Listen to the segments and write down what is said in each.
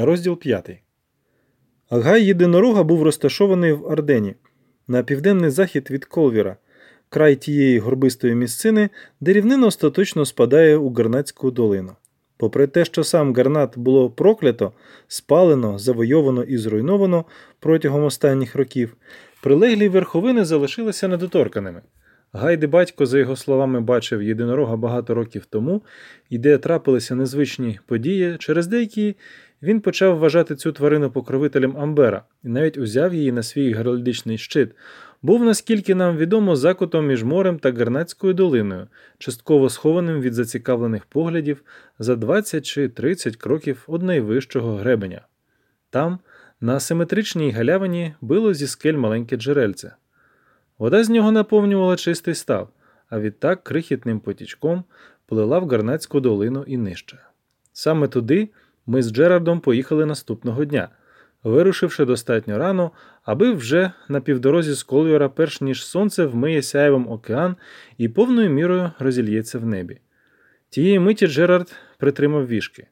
Розділ 5. Агай єдинорога був розташований в Ардені на південний захід від Колвіра, край тієї горбистої місцини, де рівнина остаточно спадає у Гарнатську долину. Попри те, що сам Гарнат було проклято, спалено, завойовано і зруйновано протягом останніх років, прилеглі верховини залишилися недоторканими. Гайди батько, за його словами, бачив єдинорога багато років тому, і де трапилися незвичні події, через деякі він почав вважати цю тварину покровителем Амбера і навіть узяв її на свій геральдичний щит, був, наскільки нам відомо, закутом між морем та Гарнацькою долиною, частково схованим від зацікавлених поглядів за 20 чи 30 кроків од найвищого гребеня. Там, на симетричній галявині, било зі скель маленьке джерельце. Вода з нього наповнювала чистий став, а відтак крихітним потічком плила в Гарнацьку долину і нижче. Саме туди ми з Джерардом поїхали наступного дня, вирушивши достатньо рано, аби вже на півдорозі з Колвіра, перш ніж сонце вмиє сяєвом океан і повною мірою розільється в небі. Тієї миті Джерард притримав вішки.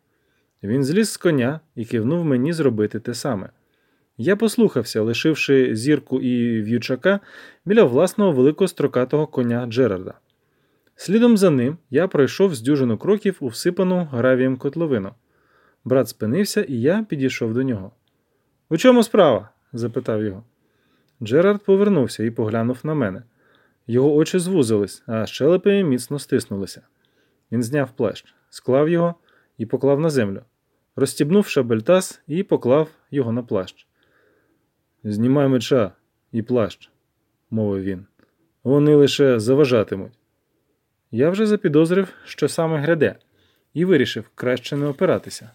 Він зліз з коня і кивнув мені зробити те саме. Я послухався, лишивши зірку і в'ючака біля власного великострокатого коня Джерарда. Слідом за ним я пройшов з дюжину кроків у всипану гравієм котловину. Брат спинився, і я підійшов до нього. У чому справа? запитав його. Джерард повернувся і поглянув на мене. Його очі звузились, а щелепи міцно стиснулися. Він зняв плащ, склав його і поклав на землю, розстібнув шабельтас і поклав його на плащ. Знімай меча і плащ, мовив він. Вони лише заважатимуть. Я вже запідозрив, що саме гряде, і вирішив краще не опиратися.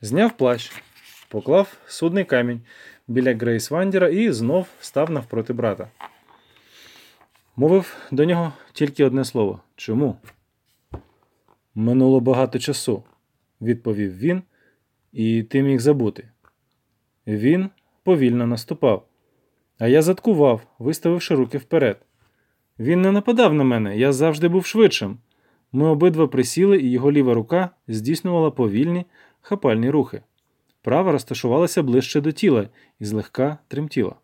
Зняв плащ, поклав судний камінь біля Грейс Вандіра і знов став навпроти брата. Мовив до нього тільки одне слово чому? Минуло багато часу, відповів він, і ти міг забути. Він повільно наступав, а я заткував, виставивши руки вперед. Він не нападав на мене, я завжди був швидшим. Ми обидва присіли, і його ліва рука здійснювала повільні, хапальні рухи. Права розташувалася ближче до тіла і злегка тремтіла.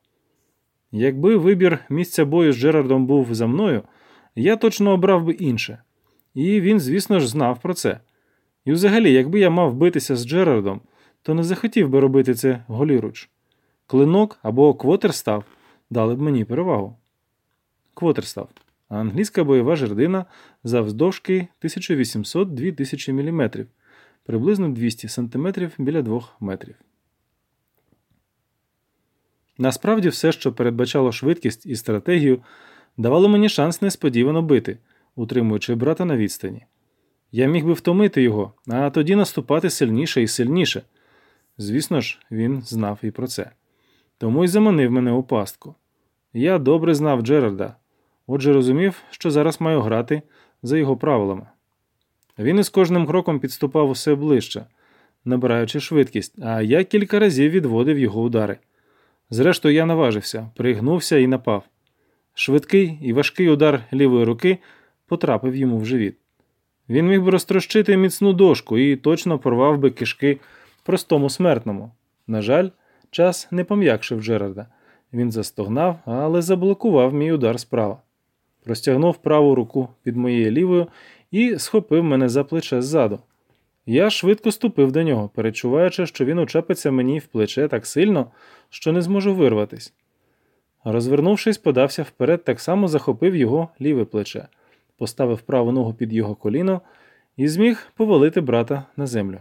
Якби вибір місця бою з Джерардом був за мною, я точно обрав би інше. І він, звісно ж, знав про це. І взагалі, якби я мав битися з Джерардом, то не захотів би робити це голіруч. Клинок або квотерстав дали б мені перевагу. Квотерстав англійська бойова жердина завздовжки 1800-2000 мм, приблизно 200 см біля 2 метрів. Насправді, все, що передбачало швидкість і стратегію, давало мені шанс несподівано бити, утримуючи брата на відстані. Я міг би втомити його, а тоді наступати сильніше і сильніше. Звісно ж, він знав і про це. Тому й заманив мене у пастку. Я добре знав Джерарда, отже розумів, що зараз маю грати за його правилами. Він із кожним кроком підступав усе ближче, набираючи швидкість, а я кілька разів відводив його удари. Зрештою, я наважився, пригнувся і напав. Швидкий і важкий удар лівої руки потрапив йому в живіт. Він міг би розтрощити міцну дошку і точно порвав би кишки простому смертному. На жаль, час не пом'якшив Джерарда. Він застогнав, але заблокував мій удар справа. Простягнув праву руку під моєю лівою і схопив мене за плече ззаду. Я швидко ступив до нього, перечуваючи, що він учепиться мені в плече так сильно, що не зможу вирватись. Розвернувшись, подався вперед, так само захопив його ліве плече, поставив праву ногу під його коліно і зміг повалити брата на землю.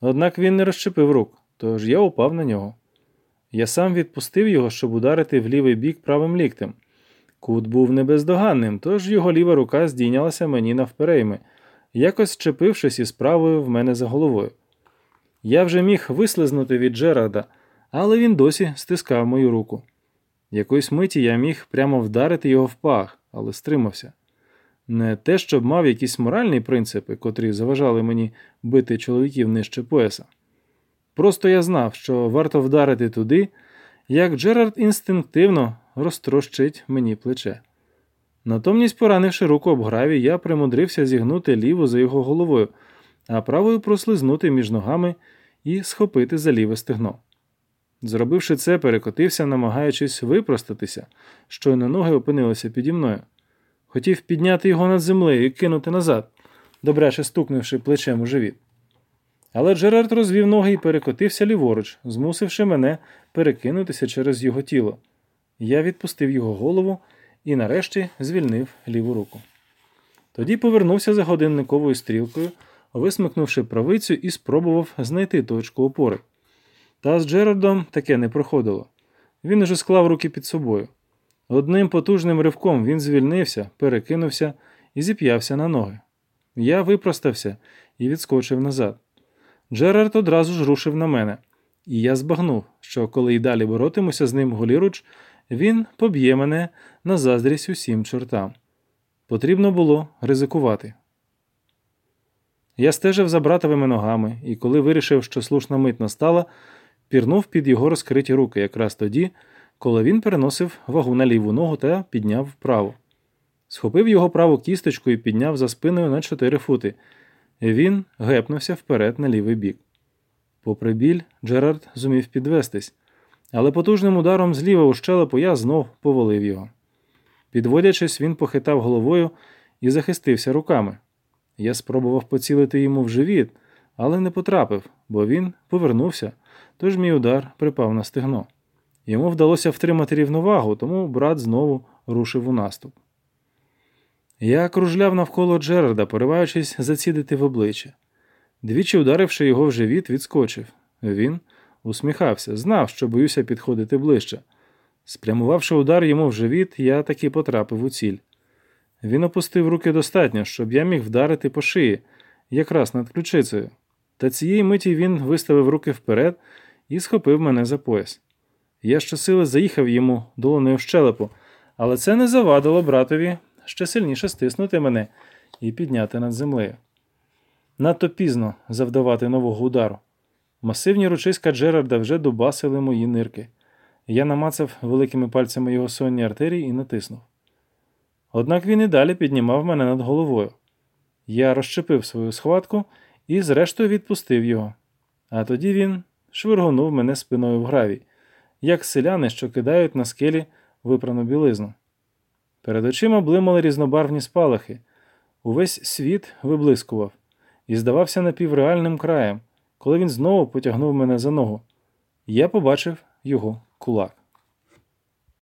Однак він не розчепив рук, тож я упав на нього. Я сам відпустив його, щоб ударити в лівий бік правим ліктем. Кут був небездоганним, тож його ліва рука здійнялася мені навперейми, якось чепившись із правою в мене за головою. Я вже міг вислизнути від Джерарда, але він досі стискав мою руку. Якоїсь миті я міг прямо вдарити його в пах, але стримався. Не те, щоб мав якісь моральні принципи, котрі заважали мені бити чоловіків нижче пояса. Просто я знав, що варто вдарити туди, як Джерард інстинктивно розтрощить мені плече. Натомність, поранивши руку об граві, я примудрився зігнути ліву за його головою, а правою прослизнути між ногами і схопити за ліве стегно. Зробивши це, перекотився, намагаючись випростатися, щойно ноги опинилися піді мною. Хотів підняти його над землею і кинути назад, добряче стукнувши плечем у живіт. Але Джерард розвів ноги і перекотився ліворуч, змусивши мене перекинутися через його тіло. Я відпустив його голову і нарешті звільнив ліву руку. Тоді повернувся за годинниковою стрілкою, висмикнувши правицю і спробував знайти точку опори. Та з Джерардом таке не проходило. Він уже склав руки під собою. Одним потужним ривком він звільнився, перекинувся і зіп'явся на ноги. Я випростався і відскочив назад. Джерард одразу ж рушив на мене, і я збагнув, що коли й далі боротимуся з ним голіруч, він поб'є мене на заздрість усім чортам. Потрібно було ризикувати. Я стежив за братовими ногами, і коли вирішив, що слушна мить настала, пірнув під його розкриті руки якраз тоді, коли він переносив вагу на ліву ногу та підняв вправо. Схопив його праву кісточку і підняв за спиною на чотири фути. Він гепнувся вперед на лівий бік. Попри біль, Джерард зумів підвестись, але потужним ударом зліва у щелепу я знов повалив його. Підводячись, він похитав головою і захистився руками. Я спробував поцілити йому в живіт, але не потрапив, бо він повернувся, тож мій удар припав на стегно. Йому вдалося втримати рівновагу, тому брат знову рушив у наступ. Я кружляв навколо Джерарда, пориваючись зацідити в обличчя. Двічі ударивши його в живіт, відскочив. Він усміхався, знав, що боюся підходити ближче. Спрямувавши удар йому в живіт, я таки потрапив у ціль. Він опустив руки достатньо, щоб я міг вдарити по шиї, якраз над ключицею. Та цієї миті він виставив руки вперед і схопив мене за пояс. Я щосили заїхав йому долоною в щелепу, але це не завадило братові ще сильніше стиснути мене і підняти над землею. Надто пізно завдавати нового удару. Масивні ручиська Джерарда вже дубасили мої нирки. Я намацав великими пальцями його сонні артерії і натиснув. Однак він і далі піднімав мене над головою. Я розчепив свою схватку і, зрештою, відпустив його. А тоді він швиргонув мене спиною в гравій, як селяни, що кидають на скелі випрану білизну. Перед очима блимали різнобарвні спалахи. Увесь світ виблискував і здавався напівреальним краєм, коли він знову потягнув мене за ногу. Я побачив його кулак.